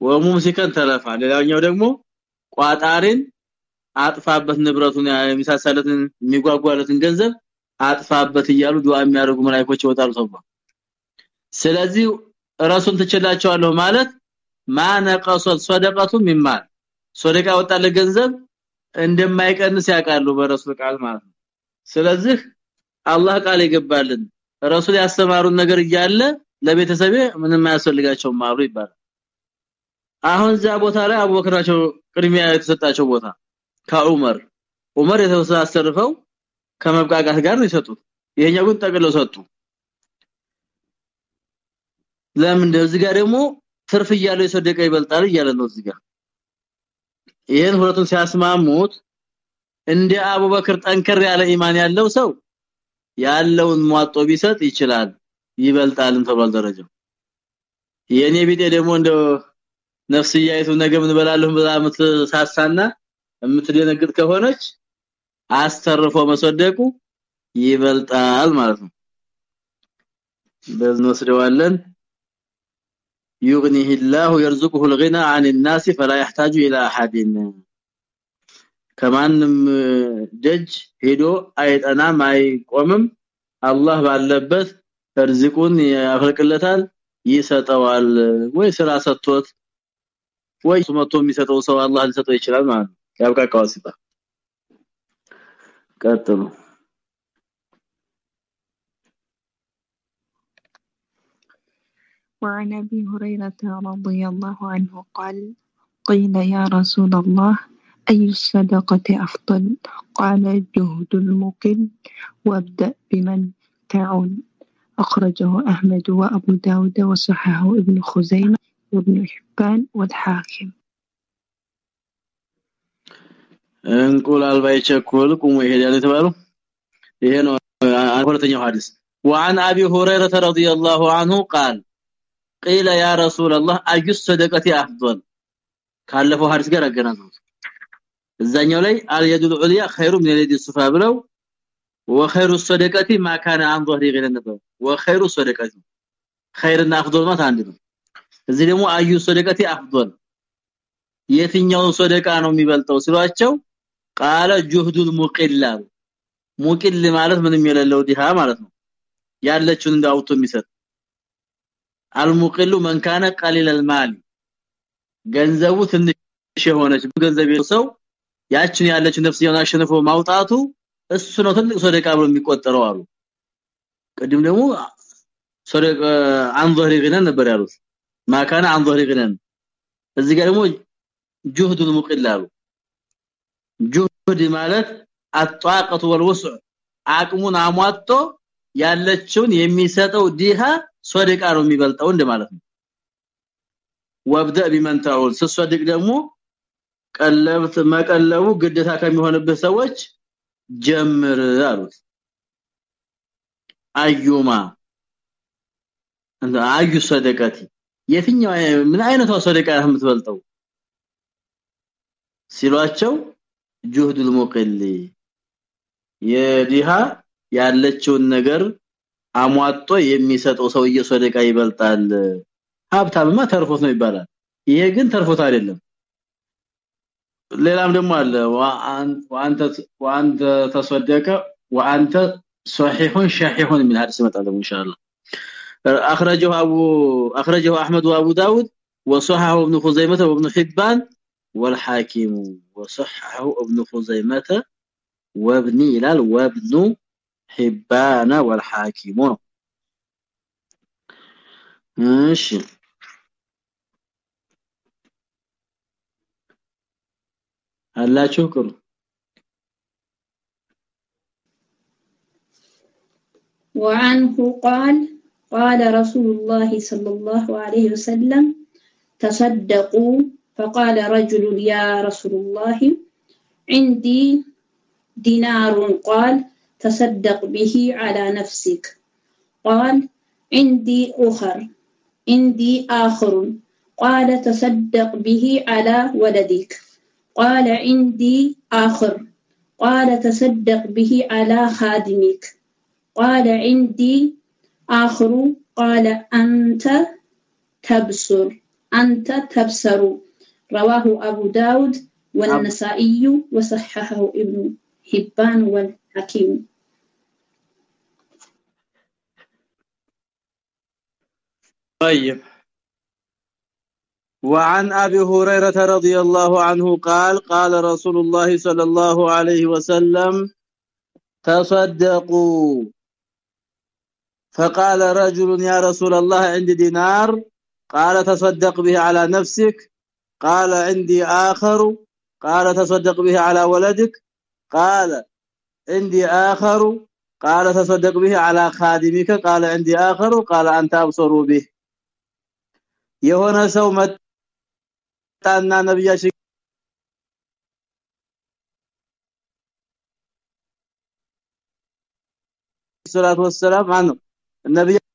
ወሙምሲከን ተለፋ ሌላኛው ደግሞ ቋጣሪን አጥፋበት ንብረቱን የሚሳሳለትን የሚጓጓለትን ገንዘብ አጥፋበት እያሉ ዱዓ የሚያደርጉ መላእክቶች ይወጣሉ ተብሏል ስለዚህ ራሱን ትችላቸዋለሁ ማለት ማነቀሰ ሰደቀቱ ሚማል ሰደቃ ወጣለ ገንዘብ እንደማይቀንስ ያውቃሉ በረሱል ቃል ማለት ነው ስለዚህ አላህ ቃል ይገባልን ረሱል ያስተማሩን ነገር እያለ ለቤተሰቤ ምንም አያስፈልጋቸውም ማሩ ይባላል። አሁን እዛ ቦታ ላይ አቡበክራቸው ቅድሚያ የተሰጣቸው ቦታ ከዑመር ዑመር የተወሳሰርፈው ከመብቃቃት ጋር ነው የሰጡት። ይሄኛው ግን ጠቅለው ሰጡ። ለምን እንደዚህ ጋር ደግሞ ትርፍ እያለው የሰደቀ ይበልጣል እያለ ነው እዚህ ጋር። ይሄን ሁለቱን ሲያስማሙት እንደ አቡበክር ጠንከር ያለ ኢማን ያለው ሰው ያለውን ሟጦ ቢሰጥ ይችላል ይበልጣልም ተባል ደረጃው የኔ ቢጤ ደግሞ እንደው ነፍስያይቱ ነገ ምን በላለሁ ብላ ምትሳሳና የምትደነግጥ ከሆነች አስተርፎ መሰደቁ ይበልጣል ማለት ነው በዝኖ ወስደዋለን يغنيه الله يرزقه الغنى عن الناس فلا يحتاج الى احد ከማንም ደጅ ሄዶ አይጠናም አይቆምም አላህ ባለበት ርዝቁን ያፈልቅለታል ይሰጠዋል ወይ ስራ ሰጥቶት ወይ ሱመቶ የሚሰጠው ሰው አላህ ሊሰጠው ይችላል ማለት ነው ያብቃቃው ሲባ ቀጥሉ وعن ابي هريره رضي الله عنه قال قيل يا رسول الله اي الصدقه افضل قال جهد المقل وابدا بمن تعون اخرجه احمد وابو داود وصححه ابن خزيمه وابن حبان والحاكم እንቁላል ባይቸኩል ቁሙ ይሄዳል የተባለው ይሄ ነው ሁለተኛው ሐዲስ وعن ابي هريره رضي الله عنه قال قيل يا رسول الله اي الصدقه افضل ካለፈው ሐዲስ ጋር አገናኙት እዛኛው ላይ አልየዱል ዑልያ خير من اليد السفلى ብለው وخير ሰደቀቲ ማካነ كان عن ظهر غير ነበር አፍዶል ማለት አንድ ነው። እዚህ ደግሞ አዩ ሰደቀቲ አፍዶል የትኛው ሰደቃ ነው የሚበልጠው ሲሏቸው ቃለ ጁህዱል ሙቂላ ሙቂል ማለት ምንም የሌለው ዲሃ ማለት ነው። ያለችውን እንዳውቶ የሚሰጥ አልሙቂሉ መንካነ ቀሊለል ማል ገንዘቡ ትንሽ የሆነች ገንዘብ ሰው ያችን ያለች ነፍስየውን አሸንፎ ማውጣቱ እሱ ነው ትልቅ ሰደቃ ብሎ የሚቆጠረው አሉ። ቀድም ደግሞ ሰደቃ አንዘሪ ግነን ነበር ያሉት። ማካና አንዘሪ ግነን። እዚህ ጋር ደግሞ ጁህዱል ሙቅል አሉ። ጁህድ ማለት አጣቀቱ ወልወስዕ አቅሙን አሟጦ ያለችውን የሚሰጠው ዲሃ ሶደቃ ነው የሚበልጠው እንደማለት ነው። ወብዳ ቢመን ተዑል ስሶድቅ ደግሞ ቀለብት መቀለቡ ግዴታ ከሚሆንበት ሰዎች ጀምር አሉት። አዩማ እንደ አዩ ሰደቀቲ የትኛው ምን አይነቷ ሰደቃ የምትበልጠው? ሲሏቸው ጁህዱል ሙቅል የዲሃ ያለችውን ነገር አሟጦ የሚሰጠው ሰውዬ ሰደቃ ይበልጣል። ሀብታምማ ተርፎት ነው ይባላል። ይሄ ግን ተርፎት አይደለም ሌላም ደግሞ አለ ወአንተ ወአንተ ተሰደቀ ወአንተ صحيح شحيح من حديث ይመጣል ኢንሻአላህ اخرجه ابو اخرجه احمد وابو داود وصححه ابن خزيمه وابن حبان والحاكم وصححه ابن خزيمه وابن هلال وابن حبان والحاكم እሺ አላችሁ ቅሩ وعنه قال قال رسول الله صلى الله عليه وسلم تصدقوا فقال رجل يا رسول الله عندي دينار قال تصدق به على نفسك قال عندي أخر عندي آخر قال تصدق به على ولدك قال عندي آخر. قال تصدق به على خادمك. قال عندي آخر. قال أنت تبصر. أنت تبصر. رواه أبو داود والنسائي وصححه ابن حبان والحكيم. طيب. وعن ابي هريره رضي الله عنه قال قال رسول الله صلى الله عليه وسلم تصدقوا فقال رجل يا رسول الله عندي دينار قال تصدق به على نفسك قال عندي آخر قال تصدق به على ولدك قال عندي آخر قال تصدق به على خادمك قال عندي آخر قال أنت أبصر به የሆነ ሰው መጣና ነብያችን ሰላቱ ወሰላም ማነው ነብያችን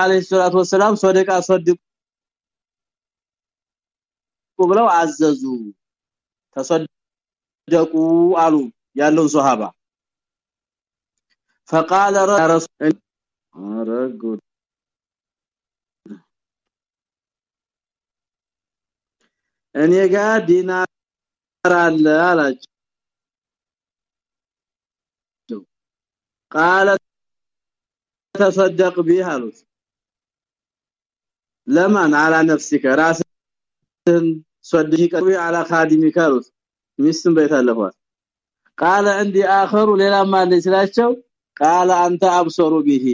አለይሂ ሰላቱ ወሰላም ሶደቃ ሶድቁ ብለው አዘዙ ተሰደቁ አሉ ያለው ሱሐባ فقال رسول እኔ ጋር ዲናር አለ አላቸው قال تصدق به አሉት ለማን على نفسك ራስህን صدق قوي على خادمك አሉት ሚስትም በይታለፏል قال عندي اخر ሌላ ማን ስላቸው قال انت ابصر به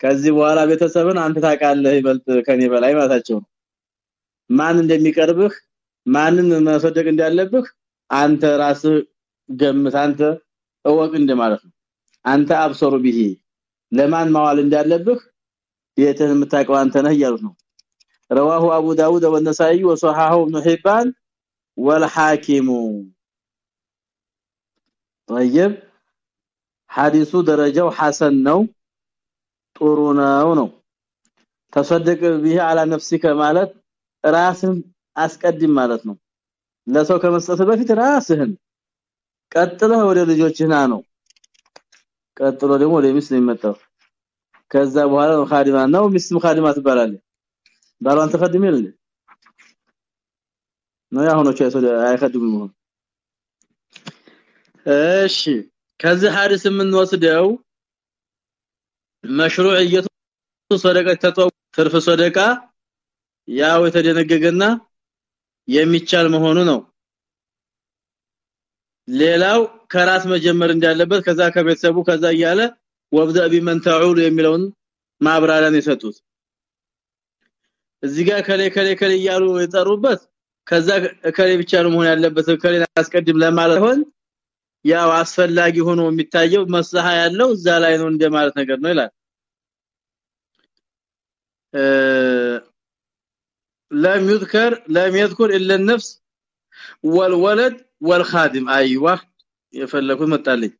ከዚህ በኋላ ቤተሰብን አንተ ታውቃለህ ይበልጥ ከኔ በላይ ማታቸው ማን እንደሚቀርብህ ማንን መሰደቅ እንዳለብህ አንተ ራስህ ገምት አንተ እወቅ እንደማለት ነው አንተ አብሰሩ ቢሂ ለማን ማዋል እንዳለብህ ቤትህን የምታውቀው አንተ ነህ እያሉት ነው رواه ابو داود والنسائي وصححه ابن حبان والحاكم طيب حديث درجه حسن ነው ጥሩ ነው ነው تصدق به على نفسك ማለት ራስን አስቀድም ማለት ነው። ለሰው ከመስጠት በፊት ራስህን ቀጥለህ ወደ ልጆችህና ነው። ቀጥሎ ደግሞ ወደ ሚስት ነው የሚመጣው። ከዛ በኋላ ኻዲማ ነው ሚስትም ኻዲማ ትባላለች። ባሏን ይላል ነው ያሁኖቹ አይቀድሙም ነው እሺ ከዚህ ሐዲስ የምንወስደው መሽሩዕየቱ ሰደቃ ተጠው ትርፍ ሰደቃ ያው የተደነገገና የሚቻል መሆኑ ነው። ሌላው ከራስ መጀመር እንዳለበት ከዛ ከቤተሰቡ ከዛ እያለ ወብዳ ቢመን ተዑል የሚለውን ማብራሪያን የሰጡት። እዚህ ጋር ከሌ ከሌ ከሌ እያሉ የጠሩበት ከዛ ከሌ ብቻ ነው መሆን ያለበት ከሌ አስቀድም ለማለት ሆን ያው አስፈላጊ ሆኖ የሚታየው መስላሃ ያለው እዛ ላይ ነው እንደማለት ነገር ነው ይላል لم يذكر لم يذكر الا النفس والولد والخادم. ايوه የፈለኩት መጣልኝ።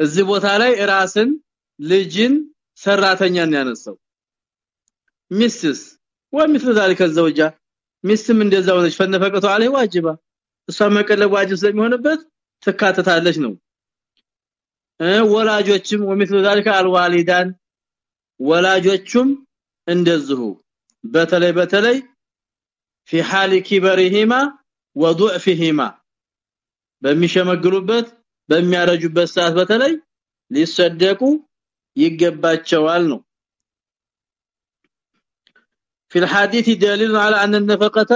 እዚህ ቦታ ላይ ራስን ልጅን ሰራተኛን ያነሳው። ሚስስ ወምስለ ذلك الزوجه ሚስትም እንደዛ ሆነች ፈነፈቀቱ አለይ ዋጅባ። እሷ መቀለብ ዋጅብ ስለሚሆንበት ትካተታለች ነው። ወላጆችም ወምስለ ذلك الوالدان ወላጆቹም እንደዚሁ። በተለይ በተለይ في حال كبرهما وضعفهما በሚሸመግሉበት በሚያረጁበት ሰዓት በተለይ ሊሰደቁ ይገባቸዋል ነው في الحديث دليل على أن النفقة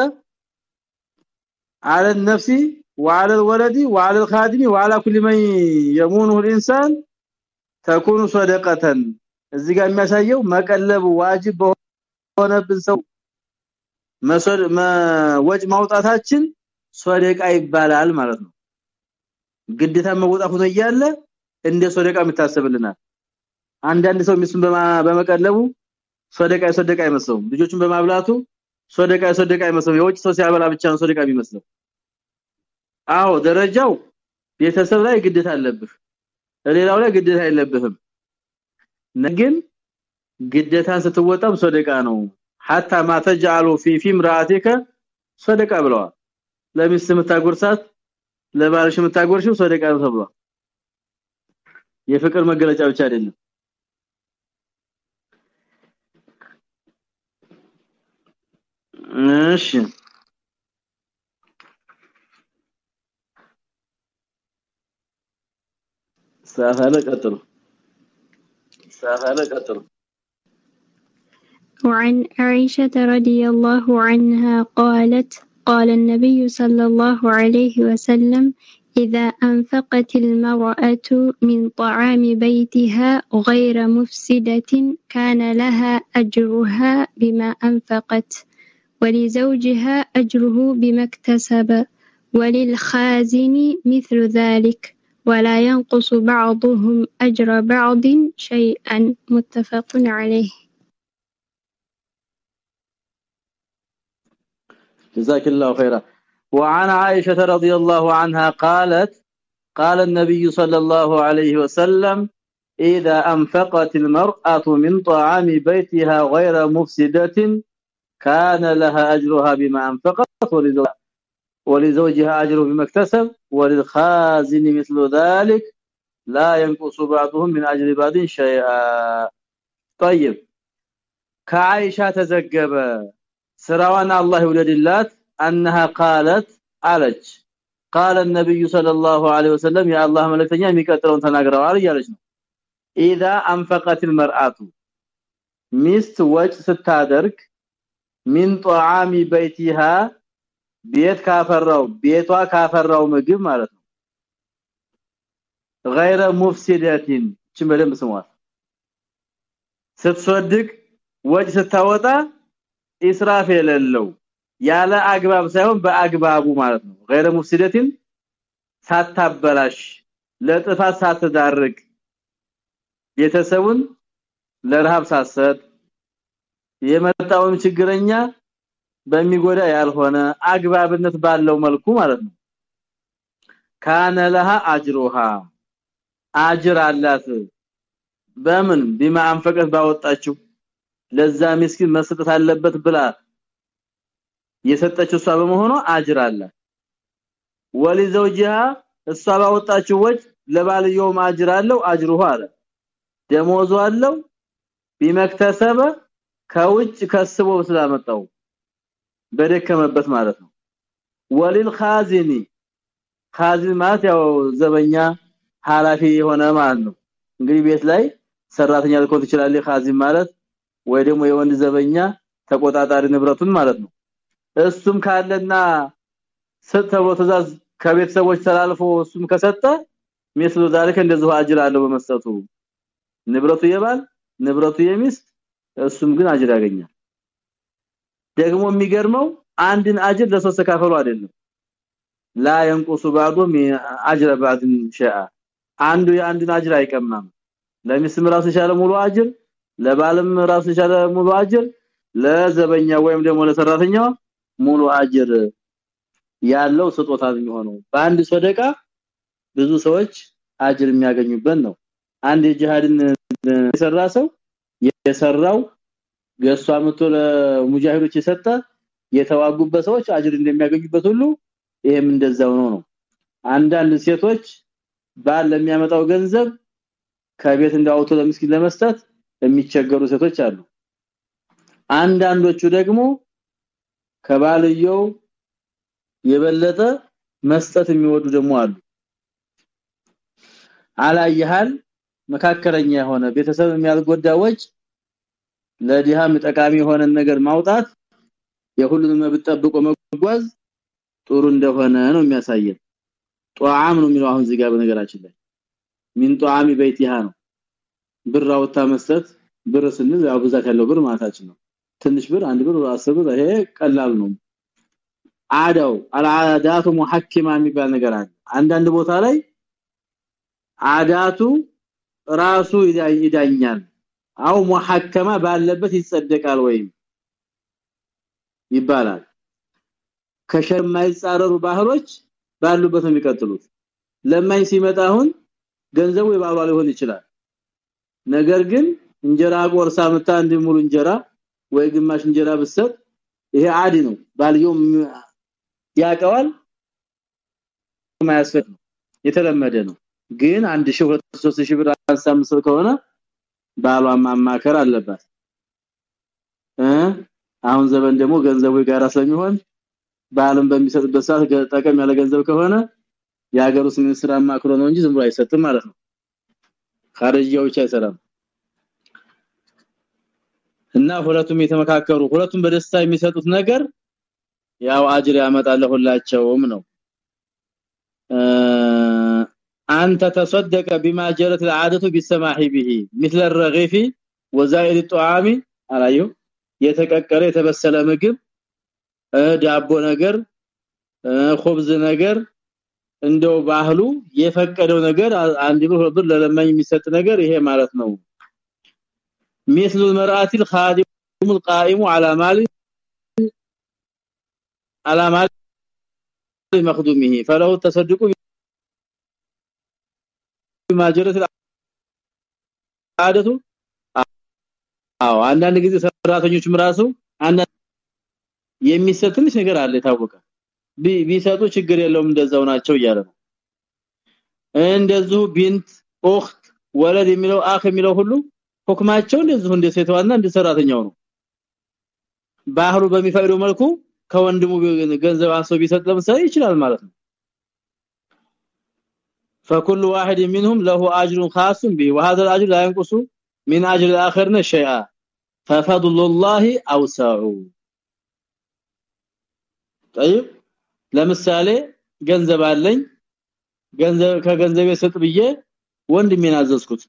على النفس وعلى الولد وعلى الخادم وعلى كل من يمونه الإنسان تكون صدقة እዚህ ጋር የሚያሳየው መቀለብ ዋጅብ በሆነብን ሰው መሰል ወጭ ማውጣታችን ሶደቃ ይባላል ማለት ነው። ግዴታ መውጣት ሆኖ እያለ እንደ ሶደቃ የምታሰብልናል አንዳንድ ሰው ሚስቱን በመቀለቡ ሶደቃ ሶደቃ አይመስለው ልጆቹን በማብላቱ ሶደቃ ሶደቃ አይመስለው የውጭ ሰው ሲያበላ ብቻ ነው ሶደቃ የሚመስለው። አዎ ደረጃው ቤተሰብ ላይ ግዴታ አለብህ። ሌላው ላይ ግዴታ የለብህም። ግን ግዴታን ስትወጣም ሰደቃ ነው። ሐታ ማተጃሉ ፊ ፊ ምራአቲከ ሰደቃ ብለዋል። ለሚስት የምታጎርሳት ለባልሽ የምታጎርሽው ሰደቃ ነው ተብሏል። የፍቅር መገለጫ ብቻ አይደለም። እሺ። ሳፋለ ቀጥሉ። ሳፋለ ቀጥሉ። وعن عائشة رضي الله عنها قالت قال النبي صلى الله عليه وسلم إذا أنفقت المرأة من طعام بيتها غير مفسدة كان لها أجرها بما أنفقت ولزوجها أجره بما اكتسب وللخازن مثل ذلك ولا ينقص بعضهم أجر بعض شيئا. متفق عليه. جزاك الله خيرا. وعن عائشة رضي الله عنها قالت قال النبي صلى الله عليه وسلم إذا أنفقت المرأة من طعام بيتها غير مفسدة كان لها أجرها بما أنفقت ولزوجها أجره بما اكتسب وللخازن مثل ذلك لا ينقص بعضهم من أجر بعض شيئا. طيب كعائشة تزجب ስራዋን አላህ ይውደድላት። انها قالت አለች። قال النبي صلى الله عليه وسلم يا الله መልእክተኛ የሚቀጥለውን ተናግረዋል እያለች ነው። اذا انفقت المراه ሚስት ወጭ ስታደርግ من طعام بيتها ቤት ካፈራው ቤቷ ካፈራው ምግብ ማለት ነው። غير مفسدات ችም በደንብ ስሟት። ስትሰድቅ ወጭ ስታወጣ ኢስራፍ የሌለው ያለ አግባብ ሳይሆን በአግባቡ ማለት ነው غير مفسدة ሳታበላሽ ለጥፋት ሳትዳርግ ቤተሰቡን ለረሃብ ሳሰጥ የመጣውን ችግረኛ በሚጎዳ ያልሆነ አግባብነት ባለው መልኩ ማለት ነው ካነ ለሃ አጅሩሃ አጅር አላት በምን ቢማ አንፈቀት ባወጣችው ለዛ ምስኪን መስጠት አለበት ብላ የሰጠችው እሷ በመሆኗ አጅር አላት ወሊዘውጂሃ እሷ ባወጣችው ወጭ ለባልየውም አጅር አለው አጅሩሁ አለ። ደሞዙ አለው። ቢመክተሰበ ከውጭ ከስቦ ስላመጣው በደከመበት ማለት ነው። ወሊል ኻዚኒ ኻዚን ማለት ያው ዘበኛ ሐላፊ የሆነ ማለት ነው። እንግዲህ ቤት ላይ ሰራተኛ ልኮት ይችላል ኻዚን ማለት ወይ ደግሞ የወንድ ዘበኛ ተቆጣጣሪ ንብረቱን ማለት ነው እሱም ካለና ሰተው ተዛዝ ከቤተሰቦች ተላልፎ እሱም ከሰጠ ሚስሉ ዛልከ እንደዚህ አጅር አለው በመስጠቱ ንብረቱ የባል ንብረቱ የሚስት እሱም ግን አጅር ያገኛል ደግሞ የሚገርመው አንድን አጅር ለሶስት ተካፈሉ አይደለም ላ ينقص بعضهم اجر بعض شاء አንዱ የአንድን አጅር አይቀማም ለሚስም ራሱ ይሻለ ሙሉ አጅር ለባልም ራሱ ይሻለ ሙሉ አጅር ለዘበኛ ወይም ደግሞ ለሰራተኛው ሙሉ አጅር ያለው ስጦታ የሚሆነው። በአንድ ሰደቃ ብዙ ሰዎች አጅር የሚያገኙበት ነው። አንድ የጂሃድን የሰራ ሰው የሰራው ገሷ መቶ ለሙጃሂዶች የሰጠ የተዋጉበት ሰዎች አጅር እንደሚያገኙበት ሁሉ ይሄም እንደዛው ነው ነው። አንዳንድ ሴቶች ባል ለሚያመጣው ገንዘብ ከቤት እንዳውቶ ለምስኪን ለመስጠት የሚቸገሩ ሴቶች አሉ። አንዳንዶቹ ደግሞ ከባልየው የበለጠ መስጠት የሚወዱ ደግሞ አሉ። አላየሃል? መካከለኛ የሆነ ቤተሰብ የሚያልጎዳ ወጭ ለዲሃም ጠቃሚ የሆነ ነገር ማውጣት የሁሉንም መብት ጠብቆ መጓዝ ጥሩ እንደሆነ ነው የሚያሳየን። ጧዓም ነው የሚለው አሁን እዚህ ጋር በነገራችን ላይ። ሚን ጧዓሚ ነው ብራውታ መስጠት ብር ስንል ያው ብዛት ያለው ብር ማለታችን ነው። ትንሽ ብር አንድ ብር 10 ብር ይሄ ቀላል ነው። አዳው አልዓዳቱ ሙሐኪማ የሚባል ነገር አለ። አንዳንድ ቦታ ላይ አዳቱ ራሱ ይዳኛል። አው ሙሐከማ ባለበት ይጸደቃል ወይም ይባላል። ከሸር የማይጻረሩ ባህሮች ባሉበት ነው የሚቀጥሉት። ለማኝ ሲመጣ አሁን ገንዘቡ የባሏ ሊሆን ይችላል ነገር ግን እንጀራ ቆርሳ መታ አንድ ሙሉ እንጀራ ወይ ግማሽ እንጀራ ብሰጥ ይሄ አዲ ነው። ባልየው ያቀዋል ማያስፈት የተለመደ ነው። ግን 1000 3000 ብር አንሳምሰው ከሆነ ባሏ ማማከር አለባት። አሁን ዘመን ደግሞ ገንዘቡ ጋራ ስለሚሆን ባልም በሚሰጥበት ሰዓት ጠቀም ያለ ገንዘብ ከሆነ የሀገር ውስጥ ሚኒስትር አማክሮ ነው እንጂ ዝም ብሎ አይሰጥም ማለት ነው ካረጃዎች አይሰራም እና ሁለቱም የተመካከሩ ሁለቱም በደስታ የሚሰጡት ነገር ያው አጅር ያመጣል ሁላቸውም ነው አንተ تصدق بما جرت العاده بالسماح به مثل الرغيف وزائد الطعام አላዩ የተቀቀለ የተበሰለ ምግብ ዳቦ ነገር ኹብዝ ነገር እንደው ባህሉ የፈቀደው ነገር አንድ ብር ብር ለለማኝ የሚሰጥ ነገር ይሄ ማለት ነው مثل المراه الخادم القائم على مال على مال مخدومه فله التصدق بما جرت العاده አዎ አንዳንድ ጊዜ ሰራተኞችም ራሱ አንዳንድ የሚሰጥንሽ ነገር አለ ታወቀ ቢሰጡ ችግር የለውም እንደዛው ናቸው እያለ ነው እንደዚሁ ቢንት ኡኽት ወለድ የሚለው አኽ የሚለው ሁሉ ሁክማቸው እንደዚሁ እንደ ሴቷና እንደ ሰራተኛው ነው ባህሩ በሚፈቅደው መልኩ ከወንድሙ ገንዘብ አንሶ ቢሰጥ ለምሳሌ ይችላል ማለት ነው فكل واحد منهم له اجر خاص به وهذا الاجر لا ينقص من اجر الاخرين شيئا ففضل الله اوسع طيب ለምሳሌ ገንዘብ አለኝ ገንዘብ ከገንዘቤ ሰጥ ብዬ ወንድሜን አዘዝኩት።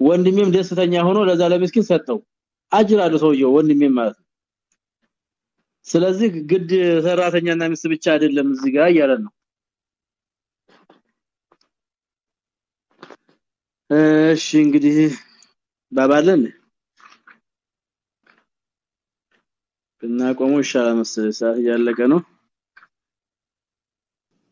ወንድሜም ደስተኛ ሆኖ ለዛ ለምስኪን ሰጠው። አጅር አለ ሰውየው ወንድሜም ማለት ነው። ስለዚህ ግድ ሰራተኛና ሚስት ብቻ አይደለም እዚህ ጋር እያለ ነው። እሺ እንግዲህ ባባለን እና ቆሞ ይሻላል መሰለኝ ሰዓት እያለቀ ነው